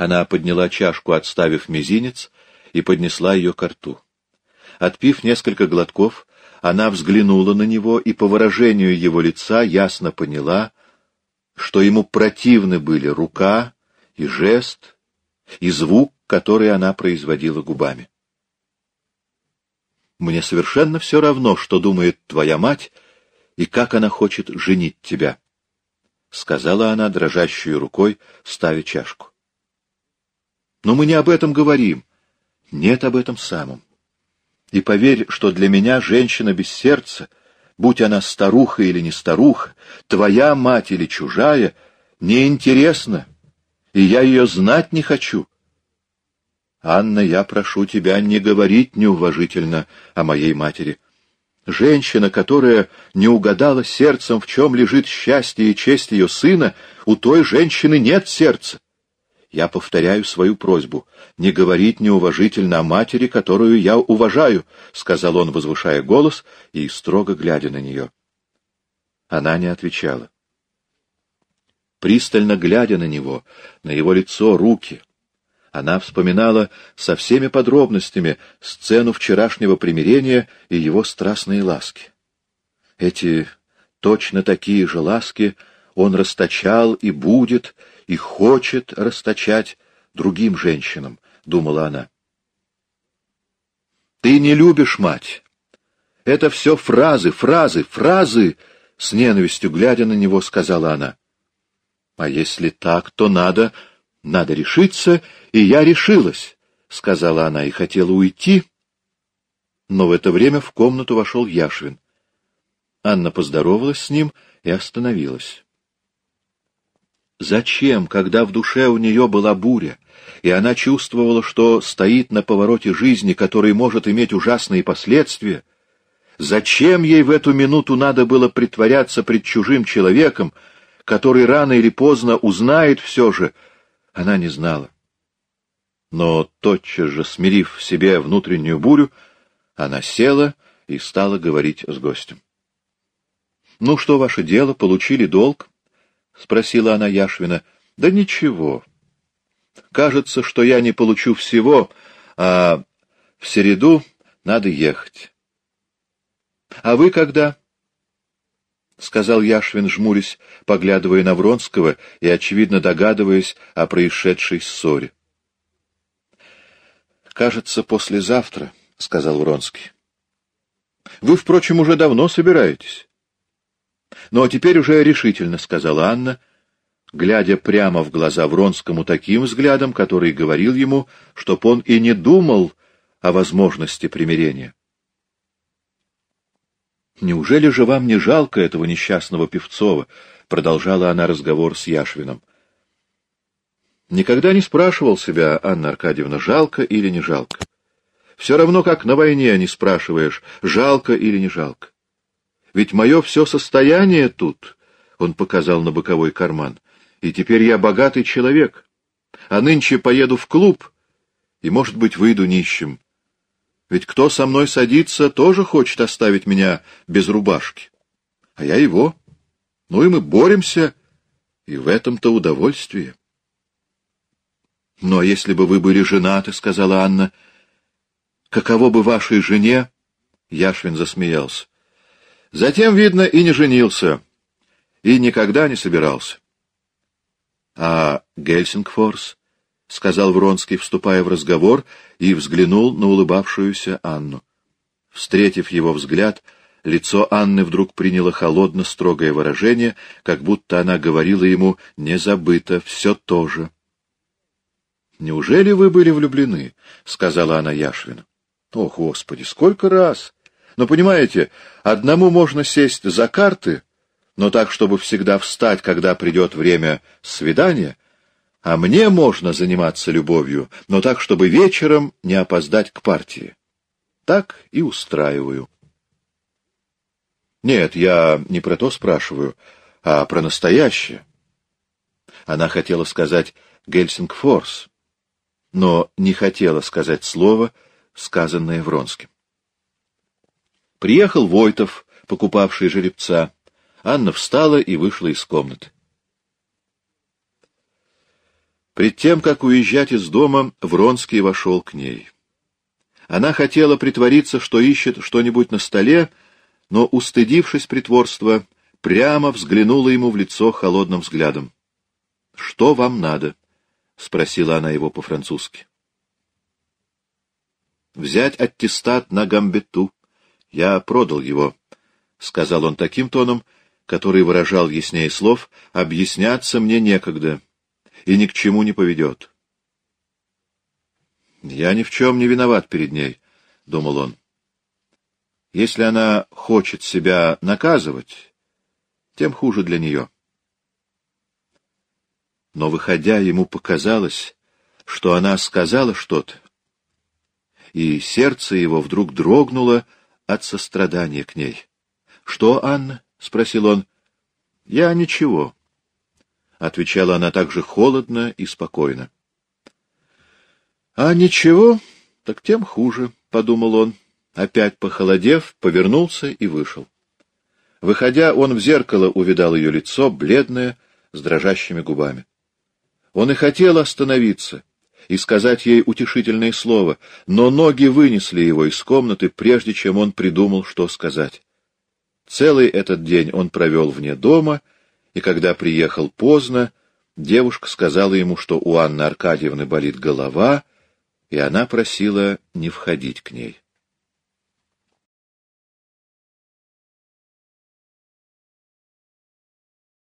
Она подняла чашку, отставив мизинец, и поднесла ее к рту. Отпив несколько глотков, она взглянула на него и по выражению его лица ясно поняла, что ему противны были рука и жест, и звук, который она производила губами. «Мне совершенно все равно, что думает твоя мать и как она хочет женить тебя», — сказала она дрожащей рукой, ставя чашку. «Но мы не об этом говорим. Нет об этом самом. И поверь, что для меня женщина без сердца, будь она старуха или не старуха, твоя мать или чужая, неинтересна, и я ее знать не хочу. Анна, я прошу тебя не говорить неуважительно о моей матери. Женщина, которая не угадала сердцем, в чем лежит счастье и честь ее сына, у той женщины нет сердца. Я повторяю свою просьбу — не говорить неуважительно о матери, которую я уважаю, — сказал он, возвышая голос и строго глядя на нее. Она не отвечала. Пристально глядя на него, на его лицо, руки, она вспоминала со всеми подробностями сцену вчерашнего примирения и его страстные ласки. Эти точно такие же ласки он расточал и будет, и хочет расточать другим женщинам, — думала она. Ты не любишь мать. Это все фразы, фразы, фразы, — с ненавистью глядя на него, сказала она. А если так, то надо, надо решиться, и я решилась, — сказала она и хотела уйти. Но в это время в комнату вошел Яшвин. Анна поздоровалась с ним и остановилась. Зачем, когда в душе у нее была буря, и она чувствовала, что стоит на повороте жизни, который может иметь ужасные последствия, зачем ей в эту минуту надо было притворяться пред чужим человеком, который рано или поздно узнает все же, она не знала. Но тотчас же, смирив в себе внутреннюю бурю, она села и стала говорить с гостем. — Ну, что ваше дело, получили долг? — спросила она Яшвина. — Да ничего. Кажется, что я не получу всего, а в середу надо ехать. — А вы когда? — сказал Яшвин, жмурясь, поглядывая на Вронского и, очевидно, догадываясь о происшедшей ссоре. — Кажется, послезавтра, — сказал Вронский. — Вы, впрочем, уже давно собираетесь. Но теперь уже решительно, — сказала Анна, глядя прямо в глаза Вронскому таким взглядом, который говорил ему, чтоб он и не думал о возможности примирения. «Неужели же вам не жалко этого несчастного Певцова?» — продолжала она разговор с Яшвином. Никогда не спрашивал себя, Анна Аркадьевна, жалко или не жалко. Все равно, как на войне не спрашиваешь, жалко или не жалко. Ведь мое все состояние тут, — он показал на боковой карман, — и теперь я богатый человек, а нынче поеду в клуб и, может быть, выйду нищим. Ведь кто со мной садится, тоже хочет оставить меня без рубашки. А я его. Ну и мы боремся, и в этом-то удовольствие. — Но если бы вы были женаты, — сказала Анна, — каково бы вашей жене... Яшвин засмеялся. Затем, видно, и не женился, и никогда не собирался. — А Гельсингфорс? — сказал Вронский, вступая в разговор, и взглянул на улыбавшуюся Анну. Встретив его взгляд, лицо Анны вдруг приняло холодно-строгое выражение, как будто она говорила ему «не забыто, все то же». «Неужели вы были влюблены?» — сказала она Яшвину. «О, Господи, сколько раз!» Но, понимаете, одному можно сесть за карты, но так, чтобы всегда встать, когда придет время свидания, а мне можно заниматься любовью, но так, чтобы вечером не опоздать к партии. Так и устраиваю. Нет, я не про то спрашиваю, а про настоящее. Она хотела сказать «Гельсингфорс», но не хотела сказать слово, сказанное Вронским. Приехал Войтов, покупавший жеребца. Анна встала и вышла из комнаты. Пред тем, как уезжать из дома, Вронский вошел к ней. Она хотела притвориться, что ищет что-нибудь на столе, но, устыдившись притворства, прямо взглянула ему в лицо холодным взглядом. — Что вам надо? — спросила она его по-французски. — Взять аттестат на гамбету. Я продал его, — сказал он таким тоном, который выражал яснее слов, — объясняться мне некогда и ни к чему не поведет. «Я ни в чем не виноват перед ней», — думал он. «Если она хочет себя наказывать, тем хуже для нее». Но, выходя, ему показалось, что она сказала что-то, и сердце его вдруг дрогнуло от сострадания к ней. — Что, Анна? — спросил он. — Я ничего, — отвечала она также холодно и спокойно. — А ничего, так тем хуже, — подумал он. Опять похолодев, повернулся и вышел. Выходя, он в зеркало увидал ее лицо, бледное, с дрожащими губами. Он и хотел остановиться и сказать ей утешительное слово, но ноги вынесли его из комнаты, прежде чем он придумал, что сказать. Целый этот день он провел вне дома — и когда приехал поздно, девушка сказала ему, что у Анны Аркадьевны болит голова, и она просила не входить к ней.